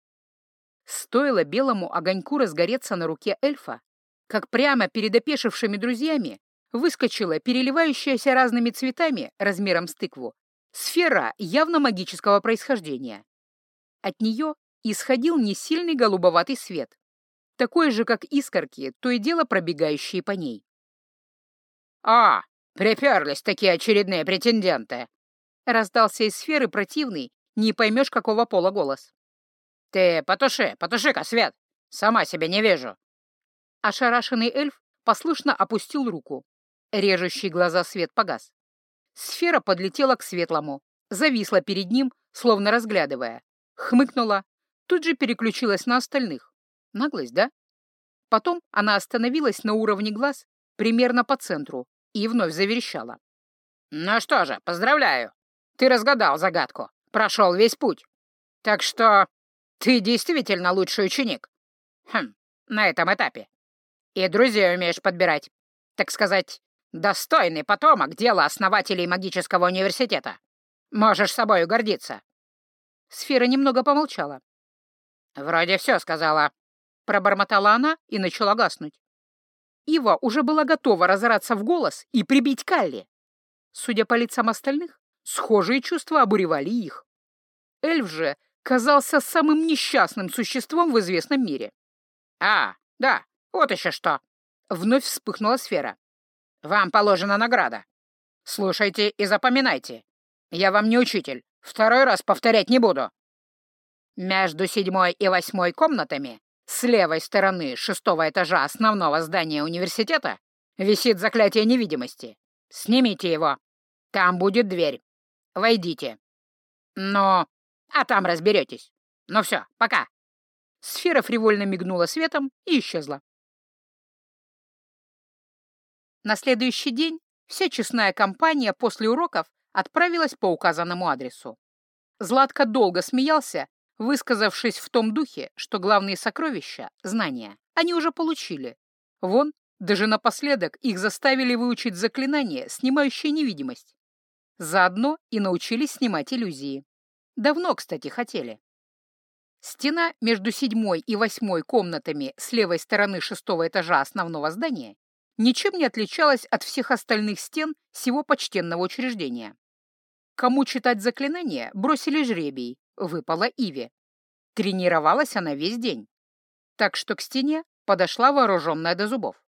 Стоило белому огоньку разгореться на руке эльфа, как прямо перед опешившими друзьями выскочила переливающаяся разными цветами размером с тыкву сфера явно магического происхождения. От нее исходил несильный голубоватый свет, такой же, как искорки, то и дело пробегающие по ней. «А, «Приперлись такие очередные претенденты!» Раздался из сферы противный, не поймешь, какого пола голос. «Ты потуши, потуши-ка свет! Сама себя не вижу!» Ошарашенный эльф послушно опустил руку. Режущий глаза свет погас. Сфера подлетела к светлому, зависла перед ним, словно разглядывая, хмыкнула, тут же переключилась на остальных. Наглость, да? Потом она остановилась на уровне глаз примерно по центру, и вновь заверещала. «Ну что же, поздравляю! Ты разгадал загадку, прошел весь путь. Так что ты действительно лучший ученик. Хм, на этом этапе. И друзей умеешь подбирать. Так сказать, достойный потомок дела основателей магического университета. Можешь собою гордиться». Сфера немного помолчала. «Вроде все сказала», — пробормотала она и начала гаснуть. Ива уже была готова разораться в голос и прибить Калли. Судя по лицам остальных, схожие чувства обуревали их. Эльф же казался самым несчастным существом в известном мире. «А, да, вот еще что!» — вновь вспыхнула сфера. «Вам положена награда. Слушайте и запоминайте. Я вам не учитель, второй раз повторять не буду. Между седьмой и восьмой комнатами с левой стороны шестого этажа основного здания университета висит заклятие невидимости. Снимите его. Там будет дверь. Войдите. Ну, а там разберетесь. Ну все, пока. Сфера фривольно мигнула светом и исчезла. На следующий день вся честная компания после уроков отправилась по указанному адресу. Златко долго смеялся, высказавшись в том духе, что главные сокровища — знания, они уже получили. Вон, даже напоследок их заставили выучить заклинание, снимающее невидимость. Заодно и научились снимать иллюзии. Давно, кстати, хотели. Стена между седьмой и восьмой комнатами с левой стороны шестого этажа основного здания ничем не отличалась от всех остальных стен всего почтенного учреждения. Кому читать заклинания, бросили жребий, выпала Иве. Тренировалась она весь день. Так что к стене подошла вооруженная до зубов.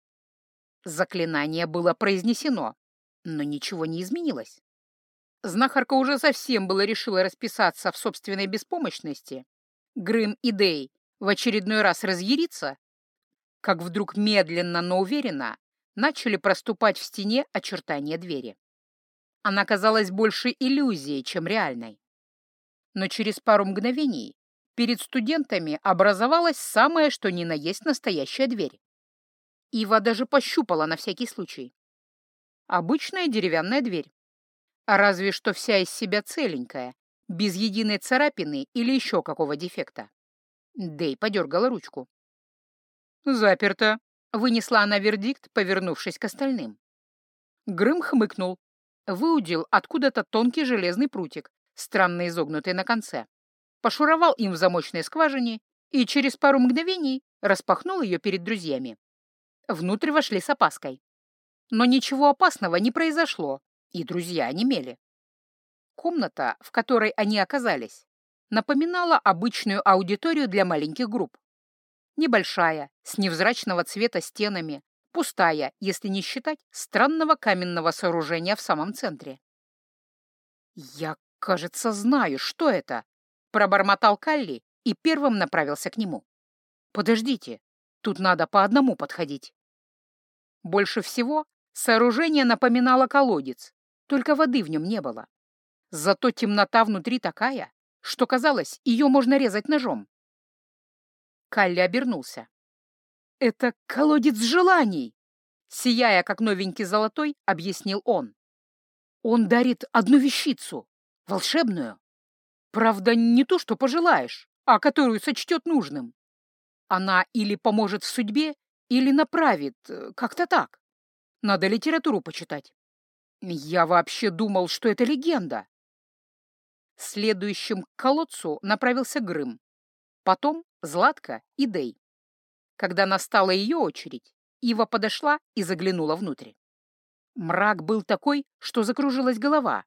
Заклинание было произнесено, но ничего не изменилось. Знахарка уже совсем было решила расписаться в собственной беспомощности. Грым и Дей в очередной раз разъяриться, как вдруг медленно, но уверенно начали проступать в стене очертания двери. Она казалась больше иллюзией, чем реальной но через пару мгновений перед студентами образовалась самая что ни на есть настоящая дверь. Ива даже пощупала на всякий случай. Обычная деревянная дверь. А разве что вся из себя целенькая, без единой царапины или еще какого дефекта. Дэй подергала ручку. «Заперто», — вынесла она вердикт, повернувшись к остальным. Грым хмыкнул, выудил откуда-то тонкий железный прутик, странно изогнутый на конце, пошуровал им в замочной скважине и через пару мгновений распахнул ее перед друзьями. Внутрь вошли с опаской. Но ничего опасного не произошло, и друзья онемели. Комната, в которой они оказались, напоминала обычную аудиторию для маленьких групп. Небольшая, с невзрачного цвета стенами, пустая, если не считать странного каменного сооружения в самом центре. «Я, кажется, знаю, что это», — пробормотал Калли и первым направился к нему. «Подождите, тут надо по одному подходить». Больше всего сооружение напоминало колодец, только воды в нем не было. Зато темнота внутри такая, что казалось, ее можно резать ножом. Калли обернулся. «Это колодец желаний!» Сияя, как новенький золотой, объяснил он. «Он дарит одну вещицу, волшебную. Правда, не то, что пожелаешь, а которую сочтет нужным. Она или поможет в судьбе, или направит, э, как-то так. Надо литературу почитать. Я вообще думал, что это легенда. Следующим к колодцу направился Грым. Потом Златка и Дей. Когда настала ее очередь, Ива подошла и заглянула внутрь. Мрак был такой, что закружилась голова.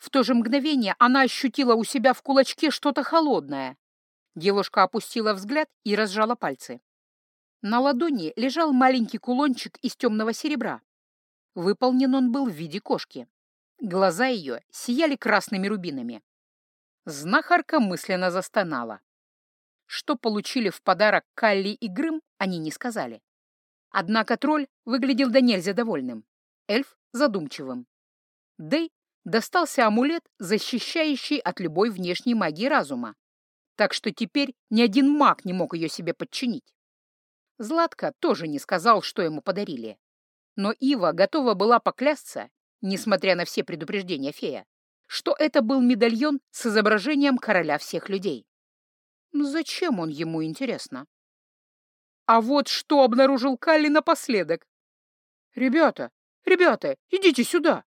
В то же мгновение она ощутила у себя в кулачке что-то холодное. Девушка опустила взгляд и разжала пальцы. На ладони лежал маленький кулончик из темного серебра. Выполнен он был в виде кошки. Глаза ее сияли красными рубинами. Знахарка мысленно застонала. Что получили в подарок Калли и Грым, они не сказали. Однако тролль выглядел до нельзя довольным, эльф — задумчивым. Дэй достался амулет, защищающий от любой внешней магии разума, так что теперь ни один маг не мог ее себе подчинить. Златка тоже не сказал, что ему подарили. Но Ива готова была поклясться, несмотря на все предупреждения фея, что это был медальон с изображением короля всех людей. Зачем он ему, интересно? А вот что обнаружил Калли напоследок. «Ребята, ребята, идите сюда!»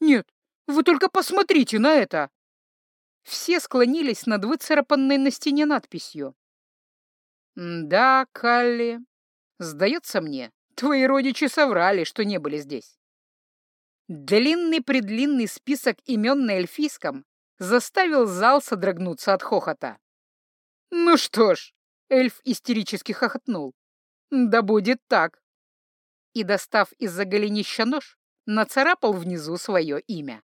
«Нет, вы только посмотрите на это!» Все склонились над выцарапанной на стене надписью. «Да, Калли, сдается мне, твои родичи соврали, что не были здесь. Длинный-предлинный список имен на эльфийском заставил зал содрогнуться от хохота. «Ну что ж», — эльф истерически хохотнул, — «да будет так». И, достав из-за голенища нож, нацарапал внизу свое имя.